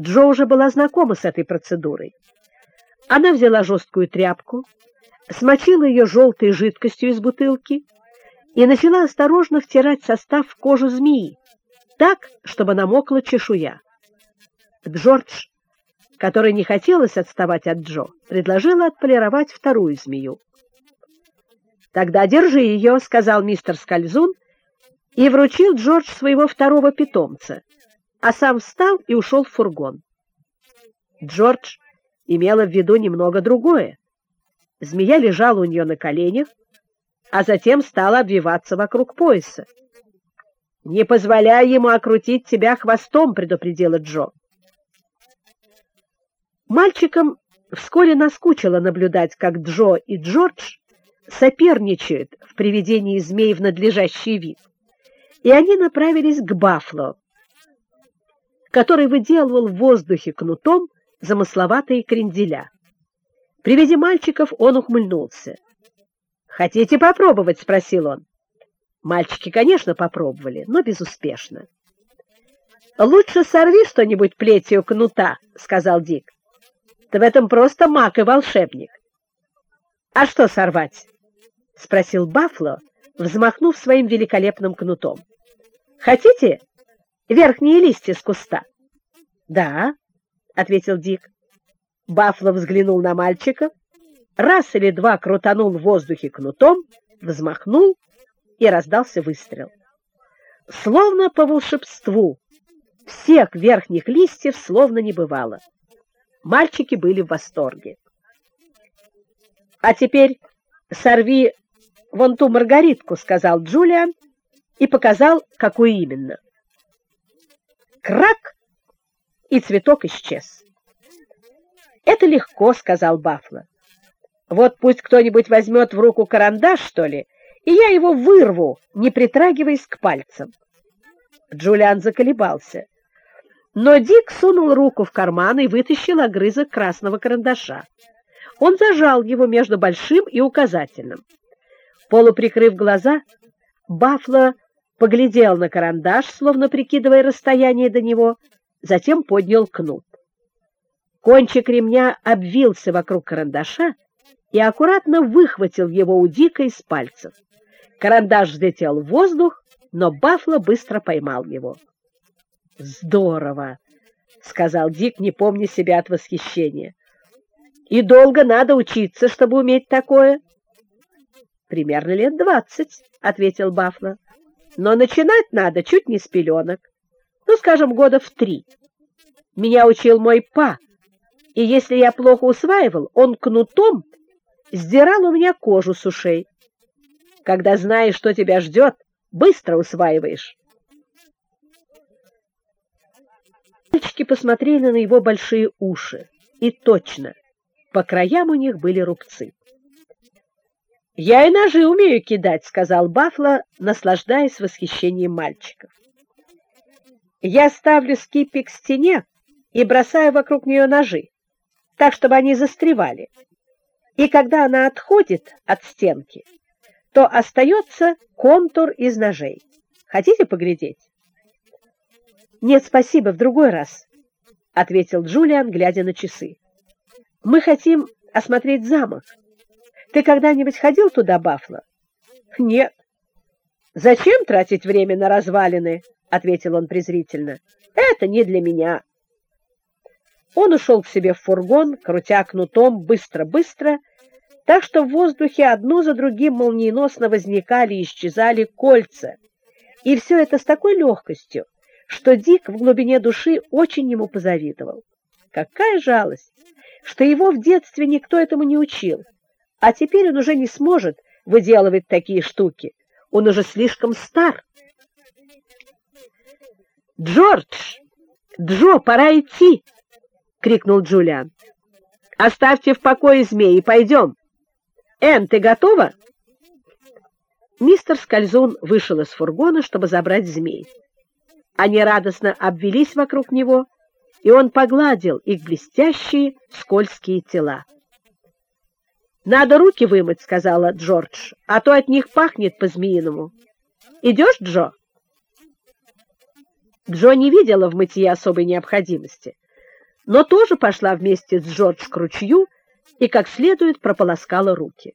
Джо уже была знакома с этой процедурой. Она взяла жесткую тряпку, смочила ее желтой жидкостью из бутылки и начала осторожно втирать состав в кожу змеи, так, чтобы намокла чешуя. Джордж, который не хотелось отставать от Джо, предложила отполировать вторую змею. «Тогда держи ее», — сказал мистер Скользун, и вручил Джордж своего второго питомца, а сам встал и ушел в фургон. Джордж имела в виду немного другое. Змея лежала у нее на коленях, а затем стала обвиваться вокруг пояса. «Не позволяй ему окрутить тебя хвостом», — предупредила Джо. Мальчикам вскоре наскучило наблюдать, как Джо и Джордж соперничают в приведении змей в надлежащий вид, и они направились к Бафло, который выделывал в воздухе кнутом замысловатые кренделя. При виде мальчиков он ухмыльнулся. «Хотите попробовать?» — спросил он. Мальчики, конечно, попробовали, но безуспешно. «Лучше сорви что-нибудь плетью кнута», — сказал Дик. «Ты в этом просто маг и волшебник». «А что сорвать?» — спросил Бафло, взмахнув своим великолепным кнутом. «Хотите верхние листья с куста?» «Да», — ответил Дик. Бафло взглянул на мальчика, раз или два крутанул в воздухе кнутом, взмахнул и раздался выстрел. Словно по волшебству, всех верхних листьев словно не бывало. Мальчики были в восторге. «А теперь сорви вон ту маргаритку», — сказал Джулиан и показал, какую именно. Крак! И цветок исчез. «Это легко», — сказал Бафло. «Вот пусть кто-нибудь возьмет в руку карандаш, что ли, и я его вырву, не притрагиваясь к пальцам. Джулиан заколебался. Но Дик сунул руку в карман и вытащил огрызок красного карандаша. Он зажал его между большим и указательным. Полуприкрыв глаза, Бафло поглядел на карандаш, словно прикидывая расстояние до него, затем поднял кнут. Кончик ремня обвился вокруг карандаша и аккуратно выхватил его у Дика из пальцев. Карандаш взлетел в воздух, но Бафло быстро поймал его. «Здорово!» — сказал Дик, не помня себя от восхищения. «И долго надо учиться, чтобы уметь такое?» «Примерно лет двадцать», — ответил Бафло. «Но начинать надо чуть не с пеленок. Ну, скажем, года в три. Меня учил мой па, и если я плохо усваивал, он кнутом сдирал у меня кожу с ушей. Когда знаешь, что тебя ждет, быстро усваиваешь. Мальчики посмотрели на его большие уши, и точно, по краям у них были рубцы. «Я и ножи умею кидать», — сказал Бафло, наслаждаясь восхищением мальчиков. «Я ставлю скипи к стене и бросаю вокруг нее ножи, так, чтобы они застревали. И когда она отходит от стенки, то остается контур из ножей. Хотите поглядеть? Нет, спасибо, в другой раз, ответил Джулиан, глядя на часы. Мы хотим осмотреть замок. Ты когда-нибудь ходил туда, Бафло? Нет. Зачем тратить время на развалины? ответил он презрительно. Это не для меня. Он ушел к себе в фургон, крутя кнутом быстро-быстро так что в воздухе одно за другим молниеносно возникали и исчезали кольца. И все это с такой легкостью, что Дик в глубине души очень ему позавидовал. Какая жалость, что его в детстве никто этому не учил, а теперь он уже не сможет выделывать такие штуки. Он уже слишком стар. «Джордж! Джо, пора идти!» — крикнул Джулиан. «Оставьте в покое змеи, пойдем!» Энн, ты готова? Мистер Скользун вышел из фургона, чтобы забрать змей. Они радостно обвелись вокруг него, и он погладил их блестящие скользкие тела. «Надо руки вымыть», — сказала Джордж, — «а то от них пахнет по-змеиному. Идешь, Джо?» Джо не видела в мытье особой необходимости, но тоже пошла вместе с Джордж к ручью и как следует прополоскала руки.